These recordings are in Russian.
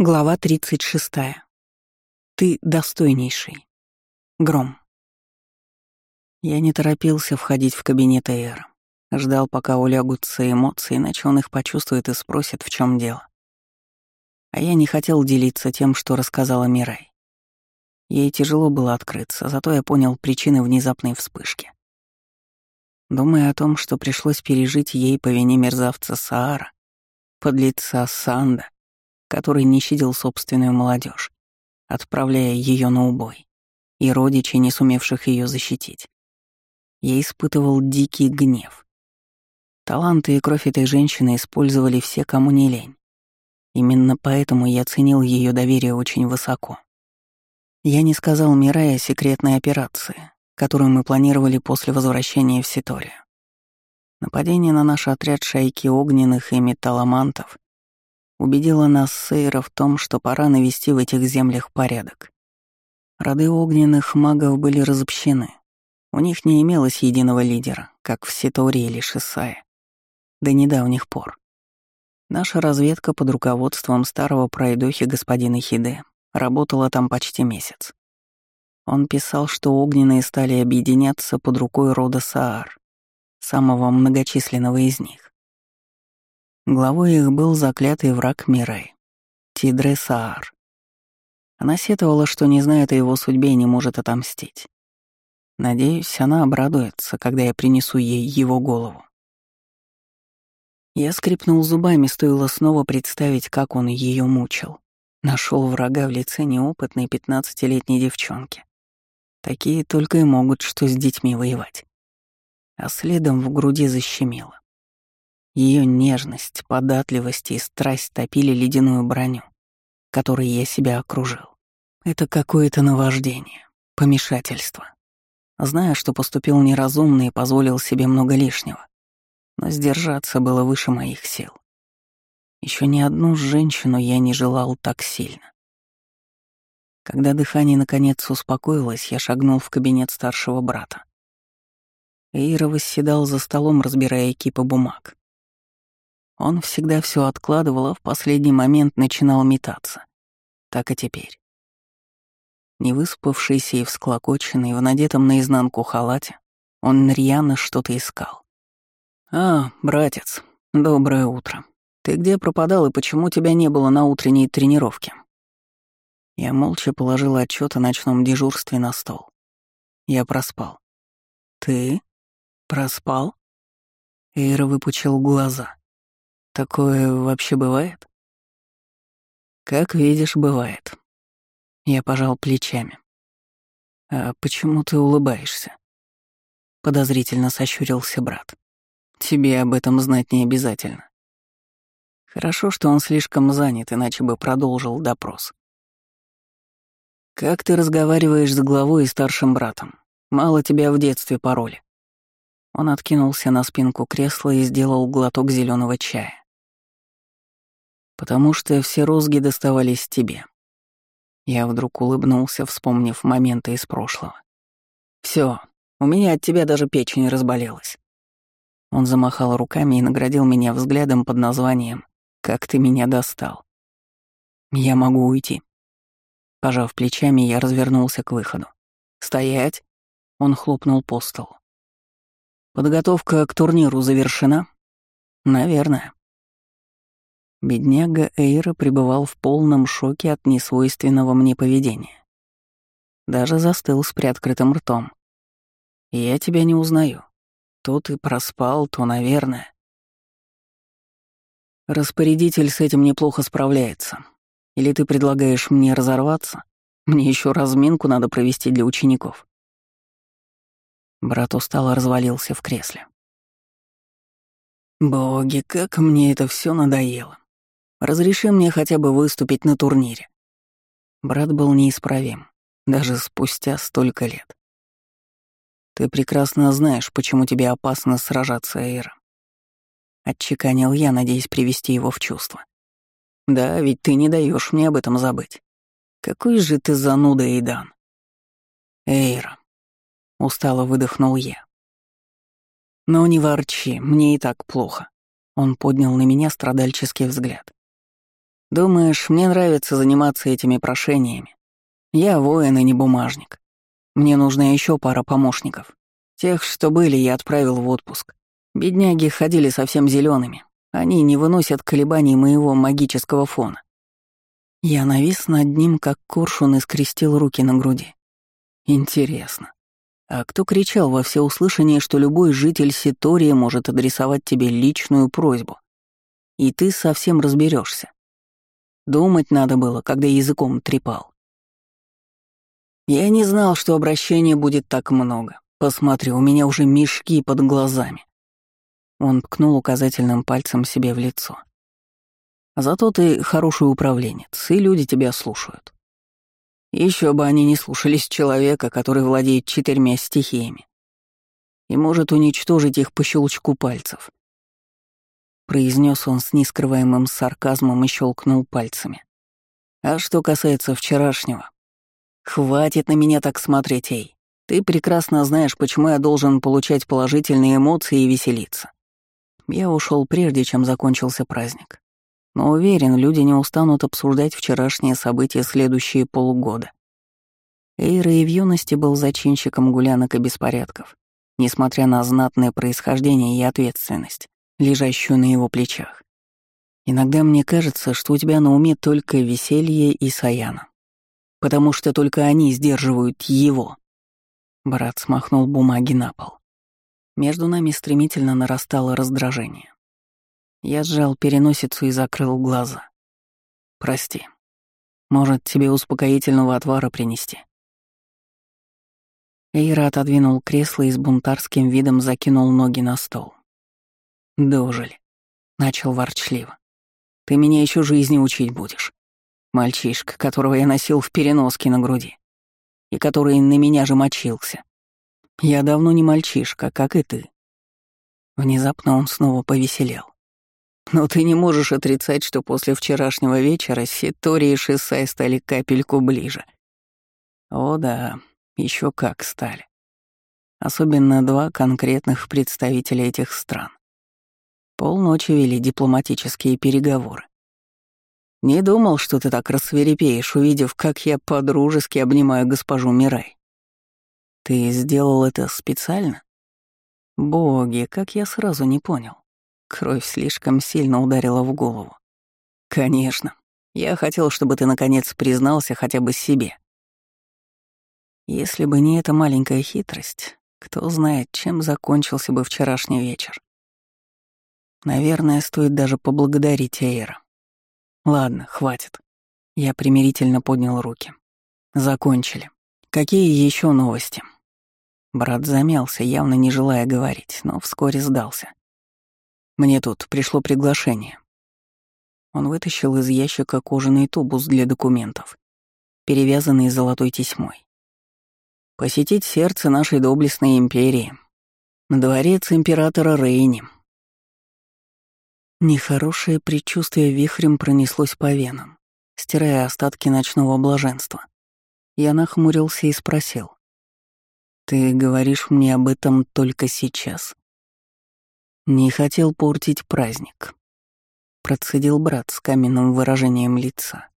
Глава 36. Ты достойнейший. Гром. Я не торопился входить в кабинет Эйра. Ждал, пока улягутся эмоции, иначе он их почувствует и спросит, в чем дело. А я не хотел делиться тем, что рассказала Мирай. Ей тяжело было открыться, зато я понял причины внезапной вспышки. Думая о том, что пришлось пережить ей по вине мерзавца Саара, подлеца Санда, который не щадил собственную молодежь, отправляя ее на убой, и родичей, не сумевших ее защитить. Я испытывал дикий гнев. Таланты и кровь этой женщины использовали все, кому не лень. Именно поэтому я ценил ее доверие очень высоко. Я не сказал Мирае о секретной операции, которую мы планировали после возвращения в Ситорию. Нападение на наш отряд шайки огненных и металломантов убедила нас Сейра в том, что пора навести в этих землях порядок. Роды огненных магов были разобщены. У них не имелось единого лидера, как в Ситоре или Шисае. До недавних пор. Наша разведка под руководством старого пройдохи господина Хиде работала там почти месяц. Он писал, что огненные стали объединяться под рукой рода Саар, самого многочисленного из них. Главой их был заклятый враг Мирей, Тидре Саар. Она сетовала, что не знает о его судьбе и не может отомстить. Надеюсь, она обрадуется, когда я принесу ей его голову. Я скрипнул зубами, стоило снова представить, как он ее мучил. Нашел врага в лице неопытной пятнадцатилетней девчонки. Такие только и могут что с детьми воевать. А следом в груди защемило. Ее нежность, податливость и страсть топили ледяную броню, которой я себя окружил. Это какое-то наваждение, помешательство. Зная, что поступил неразумно и позволил себе много лишнего, но сдержаться было выше моих сил. Еще ни одну женщину я не желал так сильно. Когда дыхание наконец успокоилось, я шагнул в кабинет старшего брата. Эйра восседал за столом, разбирая экипы бумаг. Он всегда все откладывал, а в последний момент начинал метаться. Так и теперь. Невыспавшийся и всклокоченный, в надетом наизнанку халате, он рьяно что-то искал. «А, братец, доброе утро. Ты где пропадал и почему тебя не было на утренней тренировке?» Я молча положил отчет о ночном дежурстве на стол. Я проспал. «Ты? Проспал?» Эйра выпучил глаза. Такое вообще бывает? Как видишь, бывает. Я пожал плечами. А почему ты улыбаешься? Подозрительно сощурился брат. Тебе об этом знать не обязательно. Хорошо, что он слишком занят, иначе бы продолжил допрос. Как ты разговариваешь с главой и старшим братом? Мало тебя в детстве пароли. Он откинулся на спинку кресла и сделал глоток зеленого чая потому что все розги доставались тебе. Я вдруг улыбнулся, вспомнив моменты из прошлого. Все, у меня от тебя даже печень разболелась. Он замахал руками и наградил меня взглядом под названием «Как ты меня достал». «Я могу уйти». Пожав плечами, я развернулся к выходу. «Стоять!» — он хлопнул по столу. «Подготовка к турниру завершена?» «Наверное». Бедняга Эйра пребывал в полном шоке от несвойственного мне поведения. Даже застыл с приоткрытым ртом. «Я тебя не узнаю. То ты проспал, то, наверное». Распорядитель с этим неплохо справляется. Или ты предлагаешь мне разорваться? Мне еще разминку надо провести для учеников. Брат устало развалился в кресле. Боги, как мне это все надоело. Разреши мне хотя бы выступить на турнире». Брат был неисправим, даже спустя столько лет. «Ты прекрасно знаешь, почему тебе опасно сражаться, Эйра». Отчеканил я, надеясь привести его в чувство. «Да, ведь ты не даешь мне об этом забыть. Какой же ты зануда, Эйдан!» «Эйра», — устало выдохнул я. «Но не ворчи, мне и так плохо». Он поднял на меня страдальческий взгляд. Думаешь, мне нравится заниматься этими прошениями? Я воин и не бумажник. Мне нужна еще пара помощников. Тех, что были, я отправил в отпуск. Бедняги ходили совсем зелеными. Они не выносят колебаний моего магического фона. Я навис над ним, как коршун, и скрестил руки на груди. Интересно. А кто кричал во всеуслышание, что любой житель Ситории может адресовать тебе личную просьбу? И ты совсем разберешься. Думать надо было, когда языком трепал. Я не знал, что обращений будет так много. Посмотри, у меня уже мешки под глазами. Он ткнул указательным пальцем себе в лицо. Зато ты хороший управленец, и люди тебя слушают. Еще бы они не слушались человека, который владеет четырьмя стихиями и может уничтожить их по щелчку пальцев. Произнес он с нескрываемым сарказмом и щелкнул пальцами. А что касается вчерашнего, хватит на меня так смотреть, эй. Ты прекрасно знаешь, почему я должен получать положительные эмоции и веселиться. Я ушел прежде, чем закончился праздник. Но уверен, люди не устанут обсуждать вчерашние события следующие полгода. Эйра и в юности был зачинщиком гулянок и беспорядков, несмотря на знатное происхождение и ответственность, лежащую на его плечах. Иногда мне кажется, что у тебя на уме только веселье и Саяна. Потому что только они сдерживают его. Брат смахнул бумаги на пол. Между нами стремительно нарастало раздражение. Я сжал переносицу и закрыл глаза. «Прости. Может, тебе успокоительного отвара принести?» Эйра отодвинул кресло и с бунтарским видом закинул ноги на стол. «Дожили», — начал ворчливо. «Ты меня еще жизни учить будешь. Мальчишка, которого я носил в переноске на груди, и который на меня же мочился. Я давно не мальчишка, как и ты». Внезапно он снова повеселел. «Но ты не можешь отрицать, что после вчерашнего вечера Ситори и Шисай стали капельку ближе». «О да, еще как стали. Особенно два конкретных представителя этих стран. Полночи вели дипломатические переговоры. Не думал, что ты так рассверепеешь, увидев, как я подружески обнимаю госпожу Мирай. Ты сделал это специально? Боги, как я сразу не понял. Кровь слишком сильно ударила в голову. Конечно. Я хотел, чтобы ты наконец признался хотя бы себе. Если бы не эта маленькая хитрость, кто знает, чем закончился бы вчерашний вечер. Наверное, стоит даже поблагодарить Эйра. Ладно, хватит. Я примирительно поднял руки. Закончили. Какие еще новости? Брат замялся, явно не желая говорить, но вскоре сдался. Мне тут пришло приглашение. Он вытащил из ящика кожаный тубус для документов, перевязанный золотой тесьмой посетить сердце нашей доблестной империи, дворец императора Рейни. Нехорошее предчувствие вихрем пронеслось по венам, стирая остатки ночного блаженства. Я нахмурился и спросил. «Ты говоришь мне об этом только сейчас?» «Не хотел портить праздник», — процедил брат с каменным выражением лица.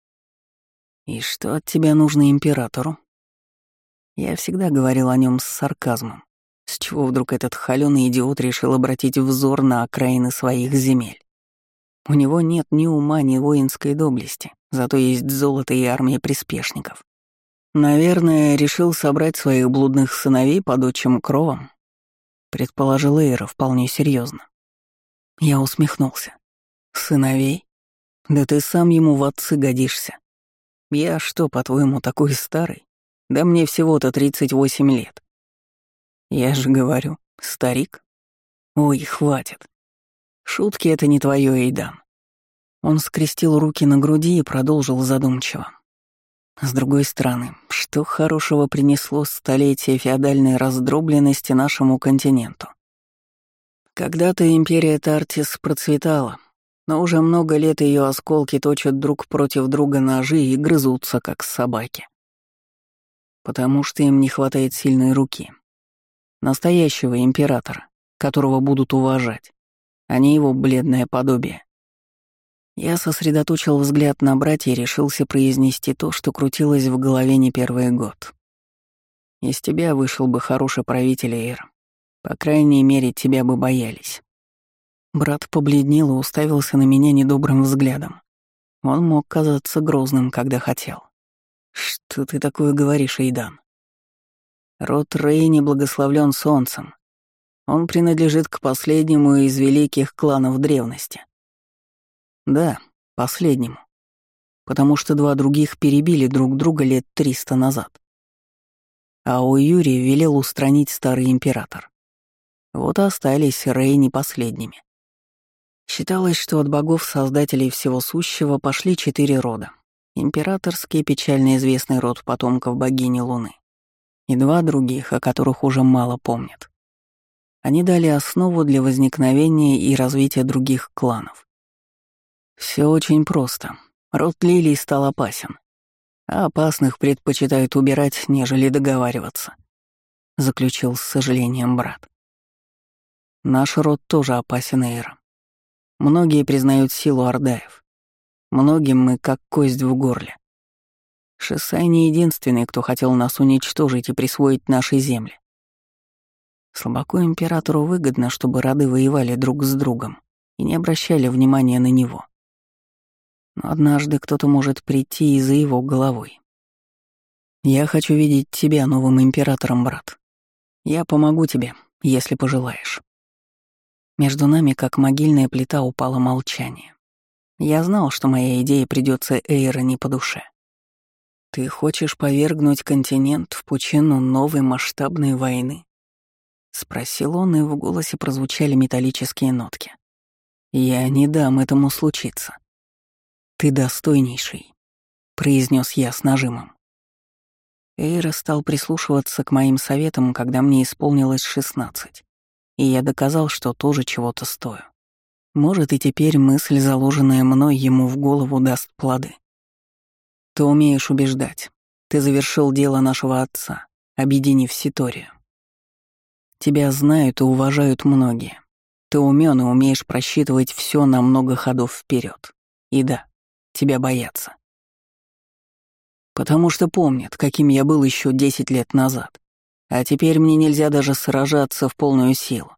«И что от тебя нужно императору?» Я всегда говорил о нем с сарказмом. С чего вдруг этот холёный идиот решил обратить взор на окраины своих земель? У него нет ни ума, ни воинской доблести, зато есть золото и армия приспешников. Наверное, решил собрать своих блудных сыновей под отчим кровом, предположил Эйра вполне серьезно. Я усмехнулся. Сыновей? Да ты сам ему в отцы годишься. Я что, по-твоему, такой старый? Да мне всего-то 38 лет. Я же говорю, старик. Ой, хватит. Шутки — это не твое, Эйдан. Он скрестил руки на груди и продолжил задумчиво. С другой стороны, что хорошего принесло столетие феодальной раздробленности нашему континенту? Когда-то империя Тартис процветала, но уже много лет ее осколки точат друг против друга ножи и грызутся, как собаки потому что им не хватает сильной руки. Настоящего императора, которого будут уважать, а не его бледное подобие. Я сосредоточил взгляд на братья и решился произнести то, что крутилось в голове не первый год. Из тебя вышел бы хороший правитель Эйр. По крайней мере, тебя бы боялись. Брат побледнел и уставился на меня недобрым взглядом. Он мог казаться грозным, когда хотел. «Что ты такое говоришь, Эйдан?» Род Рейни благословлен солнцем. Он принадлежит к последнему из великих кланов древности. Да, последнему. Потому что два других перебили друг друга лет триста назад. А у Юрия велел устранить старый император. Вот и остались Рейни последними. Считалось, что от богов-создателей всего сущего пошли четыре рода. Императорский, печально известный род потомков богини Луны. И два других, о которых уже мало помнят. Они дали основу для возникновения и развития других кланов. Все очень просто. Род лилий стал опасен. А опасных предпочитают убирать, нежели договариваться. Заключил с сожалением брат. Наш род тоже опасен, Эйра. Многие признают силу ордаев. Многим мы как кость в горле. Шисай не единственный, кто хотел нас уничтожить и присвоить наши земли. Слабаку императору выгодно, чтобы роды воевали друг с другом и не обращали внимания на него. Но однажды кто-то может прийти и за его головой. Я хочу видеть тебя новым императором, брат. Я помогу тебе, если пожелаешь. Между нами, как могильная плита, упало молчание. Я знал, что моя идея придется Эйра не по душе. Ты хочешь повергнуть континент в пучину новой масштабной войны? Спросил он, и в голосе прозвучали металлические нотки. Я не дам этому случиться. «Ты достойнейший», — произнес я с нажимом. Эйра стал прислушиваться к моим советам, когда мне исполнилось шестнадцать, и я доказал, что тоже чего-то стою. Может, и теперь мысль, заложенная мной, ему в голову даст плоды. Ты умеешь убеждать. Ты завершил дело нашего отца, объединив Ситорию. Тебя знают и уважают многие. Ты умен и умеешь просчитывать все на много ходов вперед. И да, тебя боятся. Потому что помнят, каким я был еще десять лет назад. А теперь мне нельзя даже сражаться в полную силу.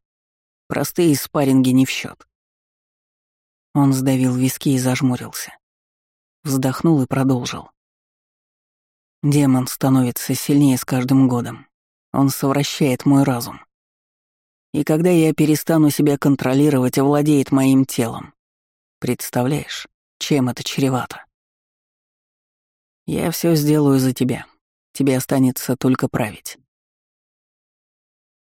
Простые спарринги не в счет. Он сдавил виски и зажмурился. Вздохнул и продолжил. Демон становится сильнее с каждым годом. Он совращает мой разум. И когда я перестану себя контролировать, овладеет моим телом. Представляешь? чем это чревато. Я все сделаю за тебя. Тебе останется только править.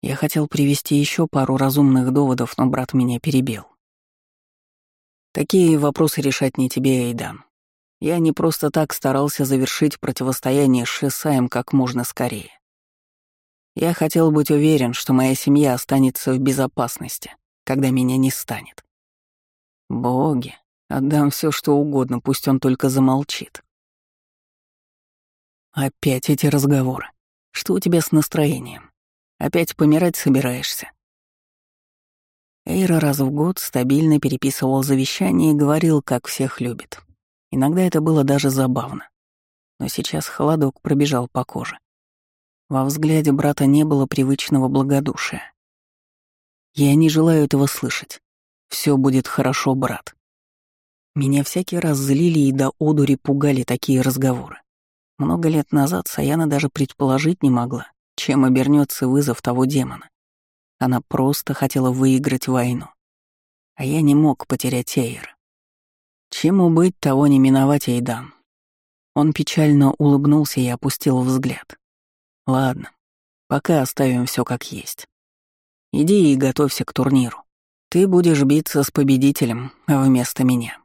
Я хотел привести еще пару разумных доводов, но брат меня перебил. Такие вопросы решать не тебе, Эйдан. Я не просто так старался завершить противостояние с Шесаем как можно скорее. Я хотел быть уверен, что моя семья останется в безопасности, когда меня не станет. Боги, Отдам все, что угодно, пусть он только замолчит. Опять эти разговоры. Что у тебя с настроением? Опять помирать собираешься? Эйра раз в год стабильно переписывал завещание и говорил, как всех любит. Иногда это было даже забавно. Но сейчас холодок пробежал по коже. Во взгляде брата не было привычного благодушия. Я не желаю этого слышать. Все будет хорошо, брат. Меня всякий раз злили и до одури пугали такие разговоры. Много лет назад Саяна даже предположить не могла, чем обернется вызов того демона. Она просто хотела выиграть войну. А я не мог потерять Эйра. Чему быть, того не миновать Эйдан. Он печально улыбнулся и опустил взгляд. Ладно, пока оставим все как есть. Иди и готовься к турниру. Ты будешь биться с победителем вместо меня.